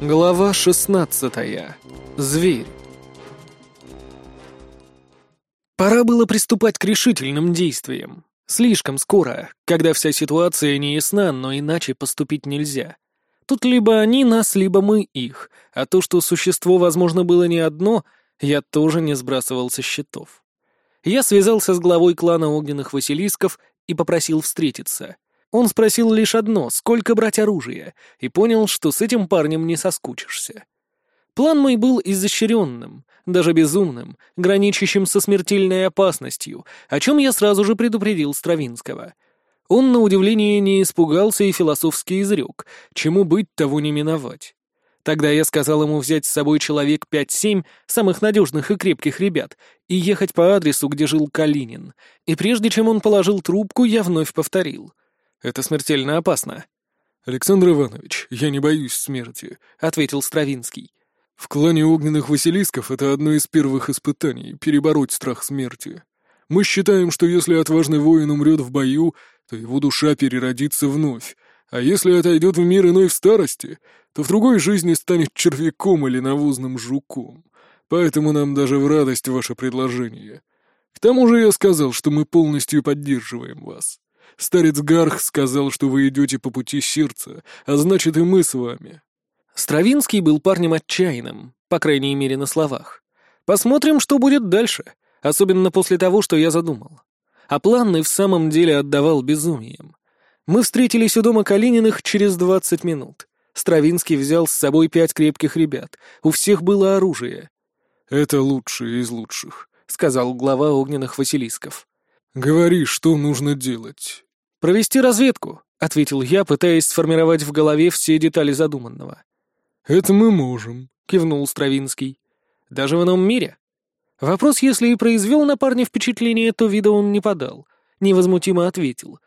Глава 16. Зверь. Пора было приступать к решительным действиям. Слишком скоро, когда вся ситуация не ясна, но иначе поступить нельзя. Тут либо они нас, либо мы их, а то, что существо, возможно, было не одно, я тоже не сбрасывал со счетов. Я связался с главой клана огненных Василисков и попросил встретиться. Он спросил лишь одно — сколько брать оружия, и понял, что с этим парнем не соскучишься. План мой был изощренным, даже безумным, граничащим со смертельной опасностью, о чем я сразу же предупредил Стравинского. Он, на удивление, не испугался и философски изрек, чему быть, того не миновать. Тогда я сказал ему взять с собой человек пять-семь самых надежных и крепких ребят и ехать по адресу, где жил Калинин. И прежде чем он положил трубку, я вновь повторил. Это смертельно опасно. «Александр Иванович, я не боюсь смерти», — ответил Стравинский. «В клане огненных Василисков это одно из первых испытаний — перебороть страх смерти. Мы считаем, что если отважный воин умрет в бою, то его душа переродится вновь, а если отойдет в мир иной в старости, то в другой жизни станет червяком или навозным жуком. Поэтому нам даже в радость ваше предложение. К тому же я сказал, что мы полностью поддерживаем вас. Старец Гарх сказал, что вы идете по пути сердца, а значит и мы с вами». Стравинский был парнем отчаянным, по крайней мере на словах. Посмотрим, что будет дальше, особенно после того, что я задумал. А план и в самом деле отдавал безумием. Мы встретились у дома Калининых через двадцать минут. Стравинский взял с собой пять крепких ребят. У всех было оружие. «Это лучшие из лучших», — сказал глава огненных Василисков. «Говори, что нужно делать». «Провести разведку», — ответил я, пытаясь сформировать в голове все детали задуманного. «Это мы можем», — кивнул Стравинский. «Даже в ином мире?» Вопрос, если и произвел на парня впечатление, то вида он не подал. Невозмутимо ответил.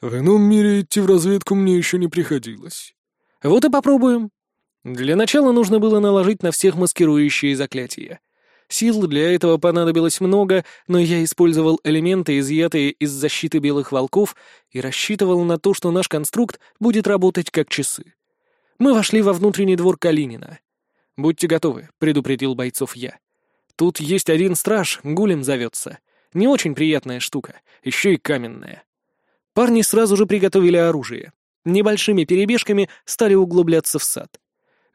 «В ином мире идти в разведку мне еще не приходилось». «Вот и попробуем». Для начала нужно было наложить на всех маскирующие заклятия. Сил для этого понадобилось много, но я использовал элементы, изъятые из защиты белых волков, и рассчитывал на то, что наш конструкт будет работать как часы. Мы вошли во внутренний двор Калинина. «Будьте готовы», — предупредил бойцов я. «Тут есть один страж, Гулем зовется. Не очень приятная штука, еще и каменная». Парни сразу же приготовили оружие. Небольшими перебежками стали углубляться в сад.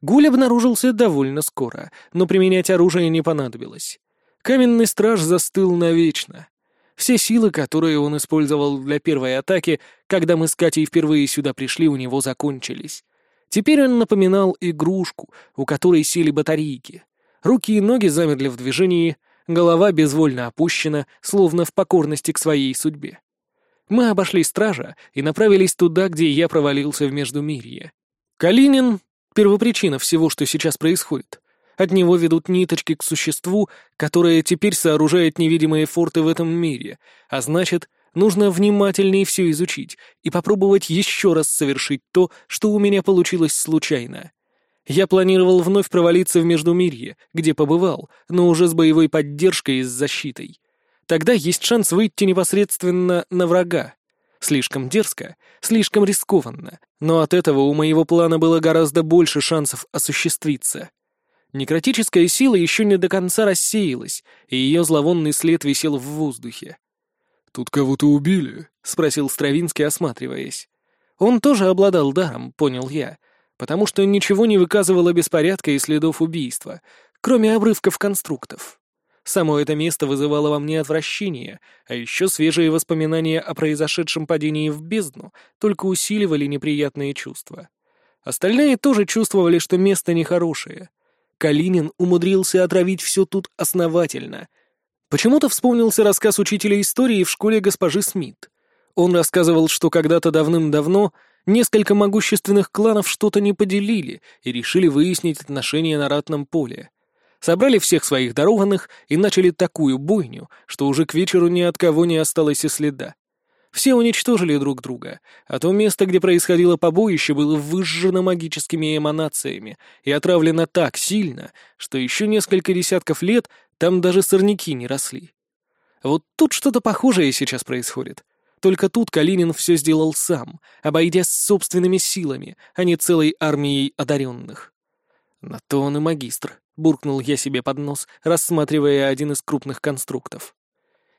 Гуль обнаружился довольно скоро, но применять оружие не понадобилось. Каменный страж застыл навечно. Все силы, которые он использовал для первой атаки, когда мы с Катей впервые сюда пришли, у него закончились. Теперь он напоминал игрушку, у которой сели батарейки. Руки и ноги замерли в движении, голова безвольно опущена, словно в покорности к своей судьбе. Мы обошли стража и направились туда, где я провалился в Междумирье. Калинин первопричина всего, что сейчас происходит. От него ведут ниточки к существу, которое теперь сооружает невидимые форты в этом мире, а значит, нужно внимательнее все изучить и попробовать еще раз совершить то, что у меня получилось случайно. Я планировал вновь провалиться в Междумирье, где побывал, но уже с боевой поддержкой и с защитой. Тогда есть шанс выйти непосредственно на врага. Слишком дерзко, слишком рискованно, но от этого у моего плана было гораздо больше шансов осуществиться. Некротическая сила еще не до конца рассеялась, и ее зловонный след висел в воздухе. «Тут кого-то убили?» — спросил Стравинский, осматриваясь. Он тоже обладал даром, понял я, потому что ничего не выказывало беспорядка и следов убийства, кроме обрывков конструктов. Само это место вызывало во мне отвращение, а еще свежие воспоминания о произошедшем падении в бездну только усиливали неприятные чувства. Остальные тоже чувствовали, что место нехорошее. Калинин умудрился отравить все тут основательно. Почему-то вспомнился рассказ учителя истории в школе госпожи Смит. Он рассказывал, что когда-то давным-давно несколько могущественных кланов что-то не поделили и решили выяснить отношения на ратном поле собрали всех своих дарованных и начали такую бойню, что уже к вечеру ни от кого не осталось и следа. Все уничтожили друг друга, а то место, где происходило побоище, было выжжено магическими эманациями и отравлено так сильно, что еще несколько десятков лет там даже сорняки не росли. Вот тут что-то похожее сейчас происходит. Только тут Калинин все сделал сам, обойдясь собственными силами, а не целой армией одаренных. На то он и магистр, буркнул я себе под нос, рассматривая один из крупных конструктов.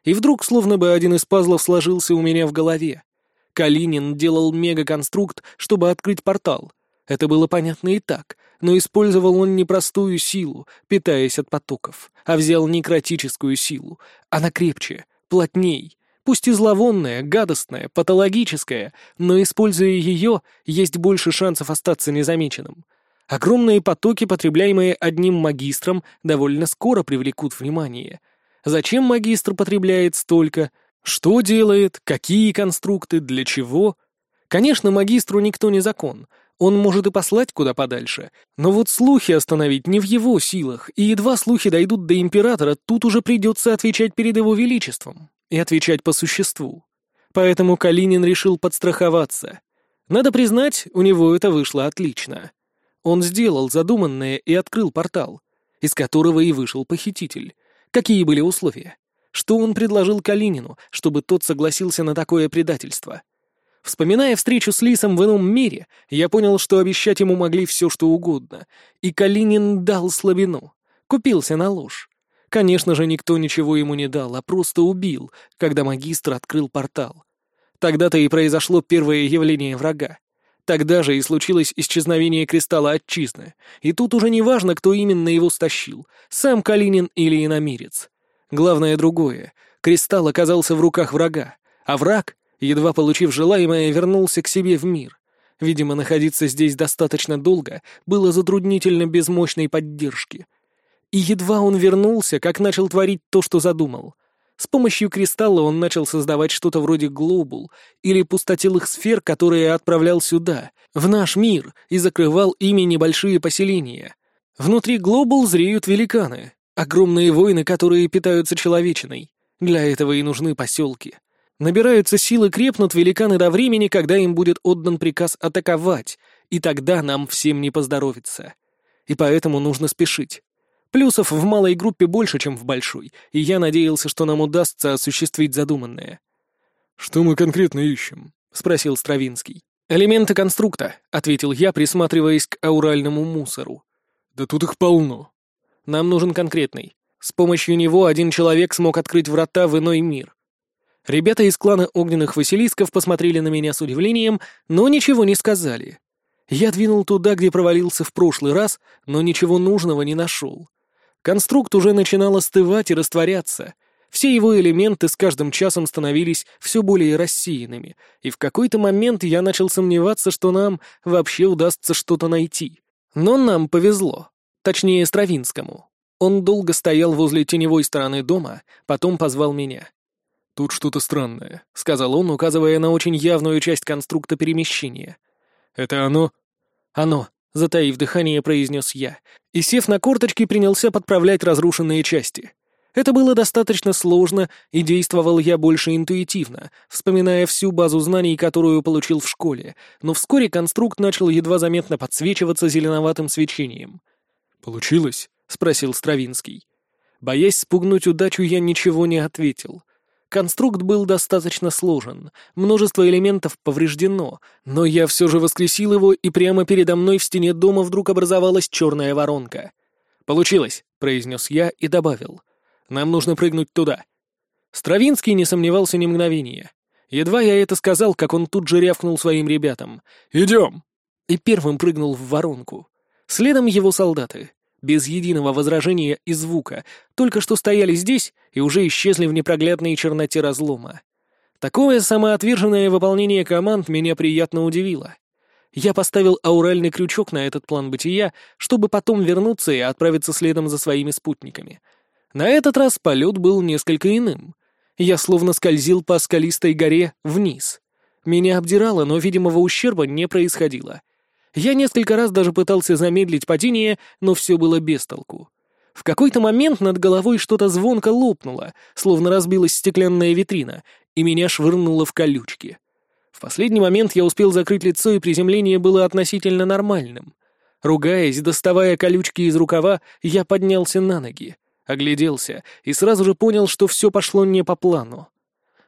И вдруг, словно бы один из пазлов сложился у меня в голове. Калинин делал мегаконструкт, чтобы открыть портал. Это было понятно и так, но использовал он не простую силу, питаясь от потоков, а взял не кротическую силу. Она крепче, плотней, пусть и зловонная, гадостная, патологическая, но, используя ее, есть больше шансов остаться незамеченным. Огромные потоки, потребляемые одним магистром, довольно скоро привлекут внимание. Зачем магистр потребляет столько? Что делает? Какие конструкты? Для чего? Конечно, магистру никто не закон — он может и послать куда подальше, но вот слухи остановить не в его силах, и едва слухи дойдут до императора, тут уже придется отвечать перед его величеством. И отвечать по существу. Поэтому Калинин решил подстраховаться. Надо признать, у него это вышло отлично. Он сделал задуманное и открыл портал, из которого и вышел похититель. Какие были условия? Что он предложил Калинину, чтобы тот согласился на такое предательство? Вспоминая встречу с Лисом в ином мире, я понял, что обещать ему могли все, что угодно. И Калинин дал слабину. Купился на ложь. Конечно же, никто ничего ему не дал, а просто убил, когда магистр открыл портал. Тогда-то и произошло первое явление врага. Тогда же и случилось исчезновение кристалла отчизны. И тут уже не важно, кто именно его стащил, сам Калинин или иномирец. Главное другое. Кристалл оказался в руках врага, а враг едва получив желаемое, вернулся к себе в мир. Видимо, находиться здесь достаточно долго было затруднительно без мощной поддержки. И едва он вернулся, как начал творить то, что задумал. С помощью кристалла он начал создавать что-то вроде глобул или пустотелых сфер, которые отправлял сюда, в наш мир, и закрывал ими небольшие поселения. Внутри глобул зреют великаны, огромные воины, которые питаются человечиной. Для этого и нужны поселки. Набираются силы, крепнут великаны до времени, когда им будет отдан приказ атаковать, и тогда нам всем не поздоровится. И поэтому нужно спешить. Плюсов в малой группе больше, чем в большой, и я надеялся, что нам удастся осуществить задуманное. «Что мы конкретно ищем?» — спросил Стравинский. «Элементы конструкта», — ответил я, присматриваясь к ауральному мусору. «Да тут их полно». «Нам нужен конкретный. С помощью него один человек смог открыть врата в иной мир. Ребята из клана огненных Василисков посмотрели на меня с удивлением, но ничего не сказали. Я двинул туда, где провалился в прошлый раз, но ничего нужного не нашел. Конструкт уже начинал остывать и растворяться. Все его элементы с каждым часом становились все более рассеянными, и в какой-то момент я начал сомневаться, что нам вообще удастся что-то найти. Но нам повезло. Точнее, Стравинскому. Он долго стоял возле теневой стороны дома, потом позвал меня. «Тут что-то странное», — сказал он, указывая на очень явную часть конструкта перемещения. «Это оно?» «Оно», — затаив дыхание, произнес я, и, сев на корточки, принялся подправлять разрушенные части. Это было достаточно сложно, и действовал я больше интуитивно, вспоминая всю базу знаний, которую получил в школе, но вскоре конструкт начал едва заметно подсвечиваться зеленоватым свечением. «Получилось?» — спросил Стравинский. Боясь спугнуть удачу, я ничего не ответил. Конструкт был достаточно сложен, множество элементов повреждено, но я все же воскресил его, и прямо передо мной в стене дома вдруг образовалась черная воронка. «Получилось», — произнес я и добавил. «Нам нужно прыгнуть туда». Стравинский не сомневался ни мгновения. Едва я это сказал, как он тут же рявкнул своим ребятам. «Идем!» И первым прыгнул в воронку. Следом его солдаты без единого возражения и звука, только что стояли здесь и уже исчезли в непроглядной черноте разлома. Такое самоотверженное выполнение команд меня приятно удивило. Я поставил ауральный крючок на этот план бытия, чтобы потом вернуться и отправиться следом за своими спутниками. На этот раз полет был несколько иным. Я словно скользил по скалистой горе вниз. Меня обдирало, но видимого ущерба не происходило. Я несколько раз даже пытался замедлить падение, но все было без толку. В какой-то момент над головой что-то звонко лопнуло, словно разбилась стеклянная витрина, и меня швырнуло в колючки. В последний момент я успел закрыть лицо, и приземление было относительно нормальным. Ругаясь, доставая колючки из рукава, я поднялся на ноги, огляделся и сразу же понял, что все пошло не по плану.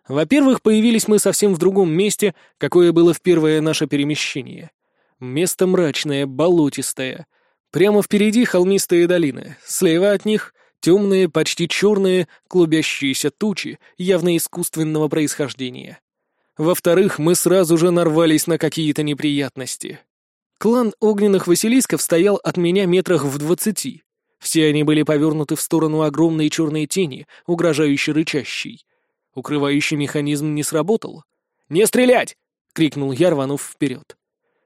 Во-первых, появились мы совсем в другом месте, какое было в первое наше перемещение — Место мрачное, болотистое. Прямо впереди холмистые долины, слева от них темные, почти черные, клубящиеся тучи, явно искусственного происхождения. Во-вторых, мы сразу же нарвались на какие-то неприятности. Клан огненных Василисков стоял от меня метрах в двадцати. Все они были повернуты в сторону огромной черной тени, угрожающе рычащей. Укрывающий механизм не сработал. «Не стрелять!» — крикнул я, рванув вперед.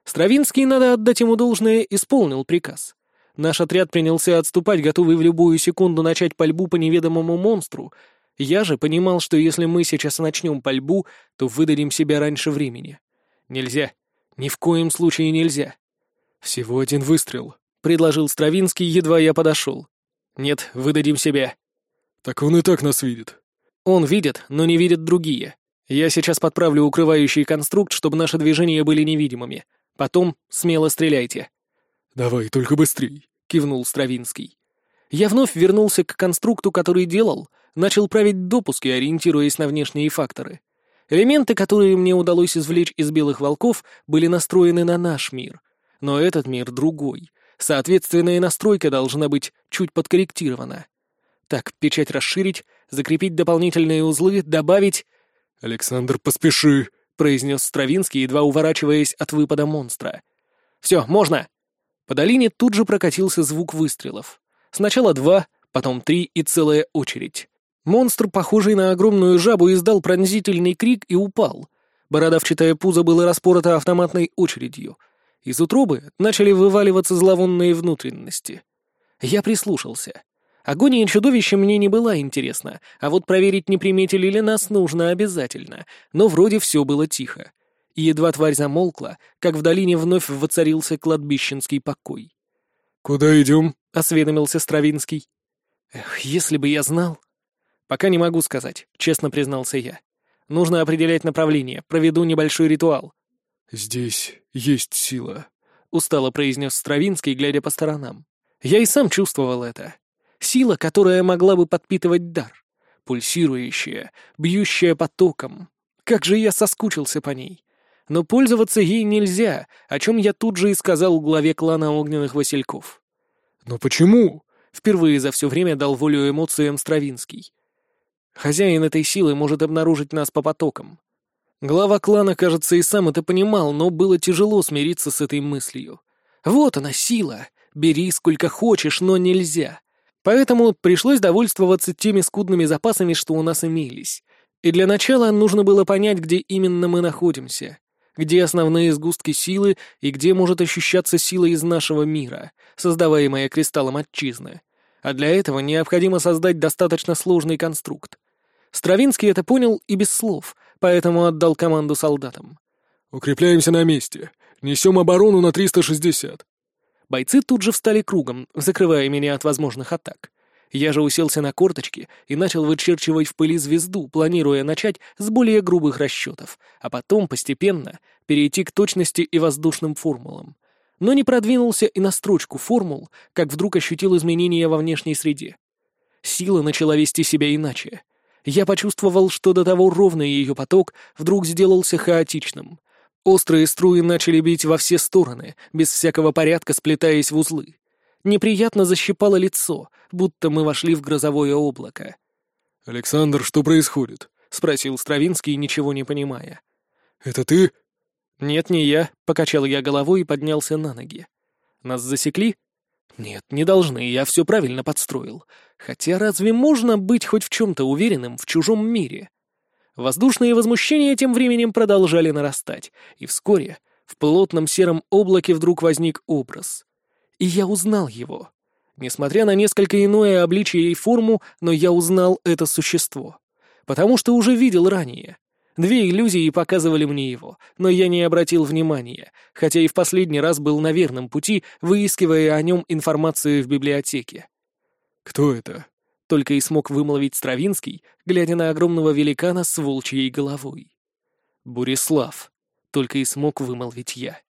Стравинский, надо отдать ему должное, исполнил приказ. Наш отряд принялся отступать, готовый в любую секунду начать пальбу по неведомому монстру. Я же понимал, что если мы сейчас начнем пальбу, то выдадим себя раньше времени. Нельзя. Ни в коем случае нельзя. «Всего один выстрел», — предложил Стравинский, едва я подошел. «Нет, выдадим себя». «Так он и так нас видит». «Он видит, но не видят другие. Я сейчас подправлю укрывающий конструкт, чтобы наши движения были невидимыми. Потом смело стреляйте». «Давай, только быстрей», — кивнул Стравинский. Я вновь вернулся к конструкту, который делал, начал править допуски, ориентируясь на внешние факторы. Элементы, которые мне удалось извлечь из белых волков, были настроены на наш мир. Но этот мир другой. Соответственно, и настройка должна быть чуть подкорректирована. Так, печать расширить, закрепить дополнительные узлы, добавить... «Александр, поспеши!» — произнес Стравинский, едва уворачиваясь от выпада монстра. «Все, можно!» По долине тут же прокатился звук выстрелов. Сначала два, потом три и целая очередь. Монстр, похожий на огромную жабу, издал пронзительный крик и упал. Бородавчатое пузо было распорото автоматной очередью. Из утробы начали вываливаться зловонные внутренности. Я прислушался. Агония чудовища мне не была интересна, а вот проверить, не приметили ли нас, нужно обязательно. Но вроде все было тихо. И едва тварь замолкла, как в долине вновь воцарился кладбищенский покой. «Куда идем?» — осведомился Стравинский. «Эх, если бы я знал...» «Пока не могу сказать», — честно признался я. «Нужно определять направление, проведу небольшой ритуал». «Здесь есть сила», — устало произнес Стравинский, глядя по сторонам. Я и сам чувствовал это. Сила, которая могла бы подпитывать дар. Пульсирующая, бьющая потоком. Как же я соскучился по ней. Но пользоваться ей нельзя, о чем я тут же и сказал главе клана огненных васильков. «Но почему?» — впервые за все время дал волю эмоциям Стравинский. «Хозяин этой силы может обнаружить нас по потокам». Глава клана, кажется, и сам это понимал, но было тяжело смириться с этой мыслью. Вот она, сила. Бери сколько хочешь, но нельзя. Поэтому пришлось довольствоваться теми скудными запасами, что у нас имелись. И для начала нужно было понять, где именно мы находимся, где основные сгустки силы и где может ощущаться сила из нашего мира, создаваемая кристаллом отчизны. А для этого необходимо создать достаточно сложный конструкт. Стравинский это понял и без слов, поэтому отдал команду солдатам. «Укрепляемся на месте. Несем оборону на 360. Бойцы тут же встали кругом, закрывая меня от возможных атак. Я же уселся на корточки и начал вычерчивать в пыли звезду, планируя начать с более грубых расчетов, а потом постепенно перейти к точности и воздушным формулам. Но не продвинулся и на строчку формул, как вдруг ощутил изменения во внешней среде. Сила начала вести себя иначе. Я почувствовал, что до того ровный ее поток вдруг сделался хаотичным, Острые струи начали бить во все стороны, без всякого порядка сплетаясь в узлы. Неприятно защипало лицо, будто мы вошли в грозовое облако. «Александр, что происходит?» — спросил Стравинский, ничего не понимая. «Это ты?» «Нет, не я», — покачал я головой и поднялся на ноги. «Нас засекли?» «Нет, не должны, я все правильно подстроил. Хотя разве можно быть хоть в чем-то уверенным в чужом мире?» Воздушные возмущения тем временем продолжали нарастать, и вскоре в плотном сером облаке вдруг возник образ. И я узнал его. Несмотря на несколько иное обличие и форму, но я узнал это существо. Потому что уже видел ранее. Две иллюзии показывали мне его, но я не обратил внимания, хотя и в последний раз был на верном пути, выискивая о нем информацию в библиотеке. «Кто это?» Только и смог вымолвить Стравинский, глядя на огромного великана с волчьей головой. «Бурислав», — только и смог вымолвить я.